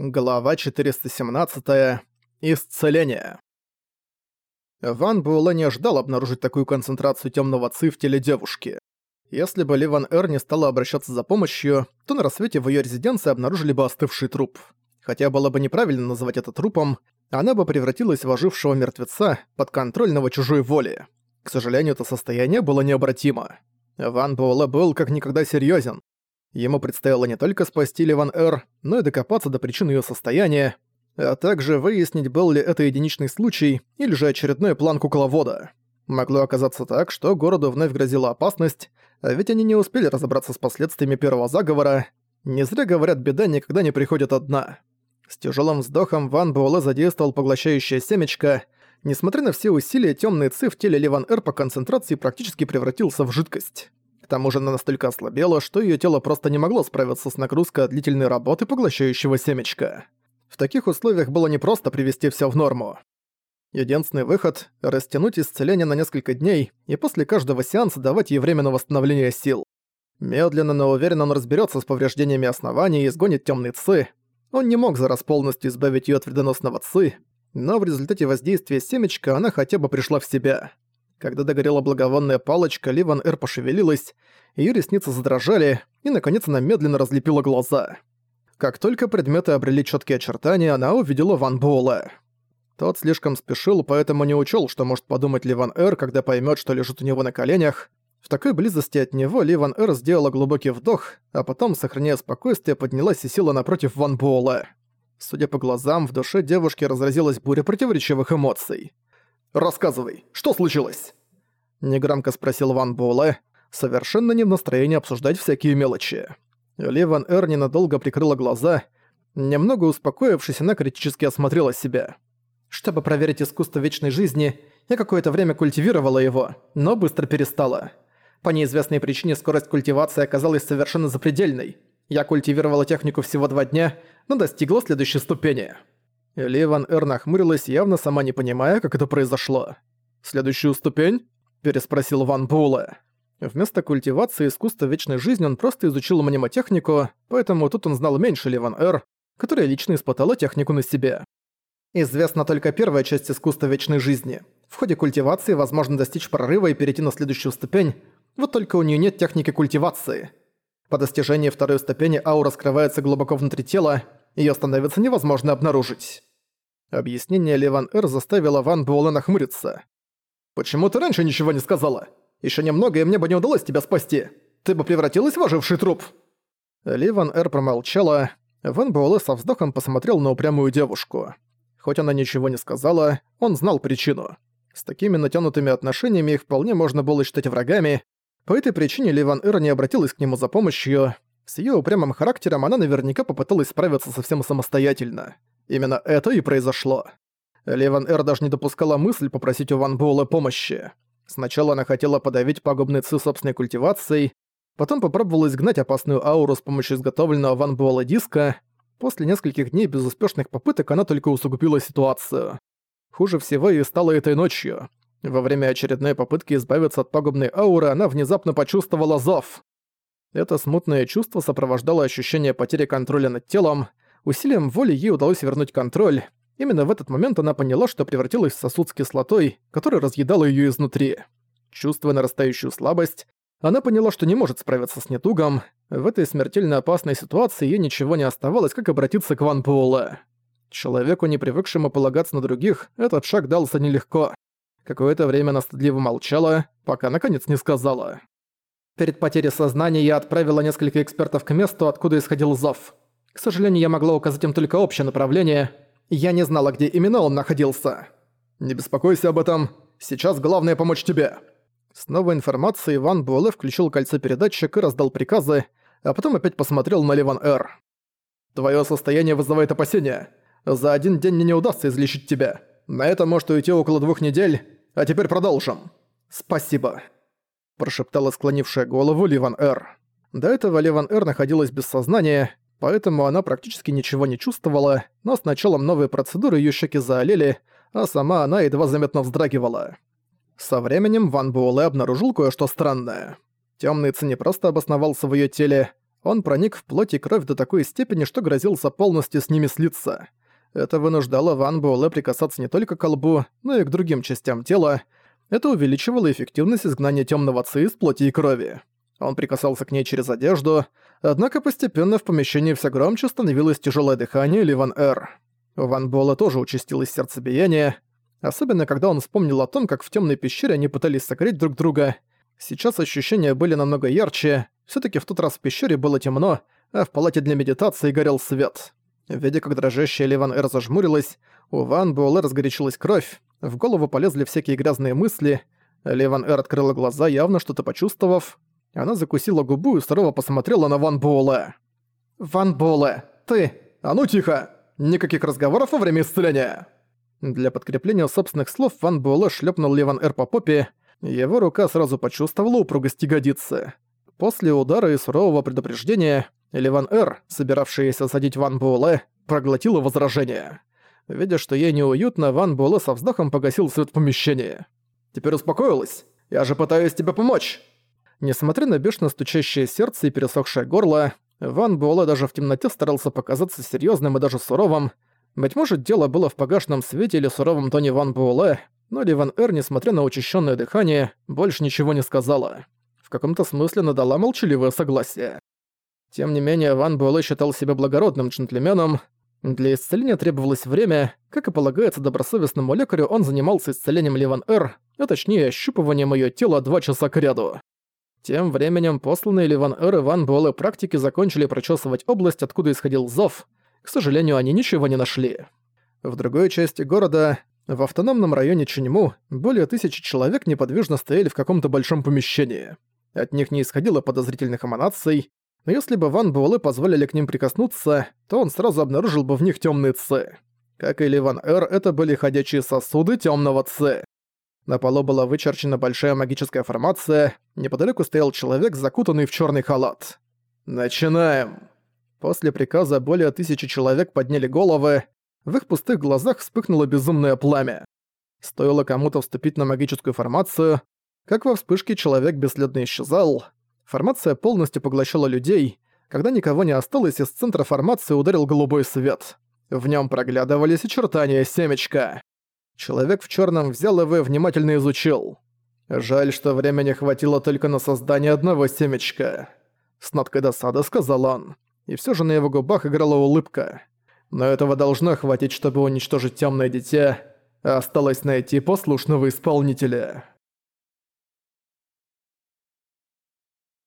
Глава 417. Исцеление. Ван Буэлэ не ожидал обнаружить такую концентрацию темного ци в теле девушки. Если бы Ливан Эр не стала обращаться за помощью, то на рассвете в ее резиденции обнаружили бы остывший труп. Хотя было бы неправильно называть это трупом, она бы превратилась в ожившего мертвеца, подконтрольного чужой воли. К сожалению, это состояние было необратимо. Ван Буэлэ был как никогда серьезен. Ему предстояло не только спасти Ливан Эр, но и докопаться до причин ее состояния, а также выяснить, был ли это единичный случай или же очередной план кукловода. Могло оказаться так, что городу вновь грозила опасность, а ведь они не успели разобраться с последствиями первого заговора. Не зря говорят, беда никогда не приходит одна. С тяжелым вздохом Ван Буэлэ задействовал поглощающее семечко. Несмотря на все усилия, темный ци в теле Ливан Эр по концентрации практически превратился в жидкость. К тому же она настолько ослабела, что её тело просто не могло справиться с нагрузкой от длительной работы поглощающего семечка. В таких условиях было непросто привести всё в норму. Единственный выход – растянуть исцеление на несколько дней и после каждого сеанса давать ей время на восстановление сил. Медленно, но уверенно он разберётся с повреждениями оснований и изгонит тёмный ци. Он не мог за раз полностью избавить её от вредоносного ци, но в результате воздействия семечка она хотя бы пришла в себя. Когда догорела благовонная палочка, Ливан Эр пошевелилась, её ресницы задрожали, и, наконец, она медленно разлепила глаза. Как только предметы обрели чёткие очертания, она увидела Ван Буэлэ. Тот слишком спешил, поэтому не учёл, что может подумать Ливан Эр, когда поймёт, что лежит у него на коленях. В такой близости от него Ливан Эр сделала глубокий вдох, а потом, сохраняя спокойствие, поднялась и села напротив Ван Буэлэ. Судя по глазам, в душе девушки разразилась буря противоречивых эмоций. «Рассказывай, что случилось?» Негромко спросил Ван Буэлэ, совершенно не в настроении обсуждать всякие мелочи. Ли Ван Эр ненадолго прикрыла глаза. Немного успокоившись, она критически осмотрела себя. Чтобы проверить искусство вечной жизни, я какое-то время культивировала его, но быстро перестала. По неизвестной причине скорость культивации оказалась совершенно запредельной. Я культивировала технику всего два дня, но достигла следующей ступени. Ливан Эр нахмурилась, явно сама не понимая, как это произошло. «Следующую ступень?» – переспросил Ван Буэлэ. Вместо культивации искусства вечной жизни он просто изучил мнемотехнику, поэтому тут он знал меньше Ливан Эр, которая лично испытала технику на себе. Известна только первая часть искусства вечной жизни. В ходе культивации возможно достичь прорыва и перейти на следующую ступень, вот только у нее нет техники культивации. По достижении второй ступени аура скрывается глубоко внутри тела, ее становится невозможно обнаружить. Объяснение Ливан Эр заставило Ван Буэлэ нахмуриться. «Почему ты раньше ничего не сказала? Еще немного, и мне бы не удалось тебя спасти. Ты бы превратилась в оживший труп». Ливан Эр промолчала. Ван Буэлэ со вздохом посмотрел на упрямую девушку. Хоть она ничего не сказала, он знал причину. С такими натянутыми отношениями их вполне можно было считать врагами. По этой причине Ливан Эр не обратилась к нему за помощью. С её упрямым характером она наверняка попыталась справиться совсем самостоятельно. Именно это и произошло. Леван Эр даже не допускала мысль попросить у Ван Буэлла помощи. Сначала она хотела подавить пагубный ци собственной культивацией, потом попробовала изгнать опасную ауру с помощью изготовленного Ван Буэлла диска. После нескольких дней безуспешных попыток она только усугубила ситуацию. Хуже всего ей стало этой ночью. Во время очередной попытки избавиться от пагубной ауры она внезапно почувствовала зов. Это смутное чувство сопровождало ощущение потери контроля над телом. Усилием воли ей удалось вернуть контроль, Именно в этот момент она поняла, что превратилась в сосуд с кислотой, которая разъедала её изнутри. Чувствуя нарастающую слабость, она поняла, что не может справиться с недугом. В этой смертельно опасной ситуации ей ничего не оставалось, как обратиться к Ван Буэлэ. Человеку, не привыкшему полагаться на других, этот шаг дался нелегко. Какое-то время она стыдливо молчала, пока наконец не сказала. Перед потерей сознания я отправила несколько экспертов к месту, откуда исходил зов. К сожалению, я могла указать им только общее направление — я не знала, где именно он находился. Не беспокойся об этом. Сейчас главное помочь тебе. С новой информацией Ван Буэлэ включил кольцо-передатчик и раздал приказы, а потом опять посмотрел на Ливан Эр. «Твоё состояние вызывает опасения. За один день мне не удастся излечить тебя. На это может уйти около двух недель, а теперь продолжим». «Спасибо», – прошептала склонившая голову Ливан Эр. До этого Ливан Эр находилась без сознания, поэтому она практически ничего не чувствовала, но с началом новой процедуры её щеки заолели, а сама она едва заметно вздрагивала. Со временем Ван Буэлэ обнаружил кое-что странное. Тёмный Ци не просто обосновался в её теле, Он проник в плоть и кровь до такой степени, что грозился полностью с ними слиться. Это вынуждало Ван Буэлэ прикасаться не только к колбу, но и к другим частям тела. Это увеличивало эффективность изгнания темного ци из плоти и крови. Он прикасался к ней через одежду, однако постепенно в помещении все громче становилось тяжелое дыхание Ливан Эр. У Ван Буэлэ тоже участилось сердцебиение, особенно когда он вспомнил о том, как в темной пещере они пытались согреть друг друга. Сейчас ощущения были намного ярче, все таки в тот раз в пещере было темно, а в палате для медитации горел свет. Видя, как дрожащая Ливан Эр зажмурилась, у Ван Буэлэ разгорячилась кровь, в голову полезли всякие грязные мысли. Ливан Эр открыла глаза, явно что-то почувствовав. Она закусила губу и сурово посмотрела на Ван Буэлэ. «Ван Буэлэ, ты... А ну тихо! Никаких разговоров во время исцеления!» Для подкрепления собственных слов Ван Буэлэ шлепнул Ливан Эр по попе, его рука сразу почувствовала упругость ягодицы. После удара и сурового предупреждения Ливан Эр, собиравшаяся садить Ван Буэлэ, проглотила возражение. Видя, что ей неуютно, Ван Буэлэ со вздохом погасил свет в помещении. «Теперь успокоилась? Я же пытаюсь тебе помочь!» Несмотря на бешено стучащее сердце и пересохшее горло, Ван Буэлэ даже в темноте старался показаться серьезным и даже суровым. Быть может, дело было в погашенном свете или суровом тоне Ван Буэлэ, но Ливан Эр, несмотря на учащенное дыхание, больше ничего не сказала. В каком-то смысле надала молчаливое согласие. Тем не менее, Ван Буэлэ считал себя благородным джентльменом. Для исцеления требовалось время. Как и полагается добросовестному лекарю, он занимался исцелением Ливан Р, а точнее ощупыванием её тела два часа кряду. Тем временем посланные Ливан Р и Ван Буэлэ практики закончили прочесывать область, откуда исходил зов. К сожалению, они ничего не нашли. В другой части города, в автономном районе Ченьму, более тысячи человек неподвижно стояли в каком-то большом помещении. От них не исходило подозрительных эманаций, но если бы Ван Буэлэ позволили к ним прикоснуться, то он сразу обнаружил бы в них темные ци. Как и Ливан Эр, это были ходячие сосуды темного ци. На полу была вычерчена большая магическая формация, неподалеку стоял человек, закутанный в черный халат. «Начинаем!» После приказа более тысячи человек подняли головы, в их пустых глазах вспыхнуло безумное пламя. Стоило кому-то вступить на магическую формацию, как во вспышке человек бесследно исчезал, Формация полностью поглощала людей. Когда никого не осталось, из центра формации ударил голубой свет. В нем проглядывались очертания семечка. Человек в черном взял его и внимательно изучил. «Жаль, что времени хватило только на создание одного семечка», — с ноткой досады сказал он. И все же на его губах играла улыбка. «Но этого должно хватить, чтобы уничтожить темное дитя, а осталось найти послушного исполнителя».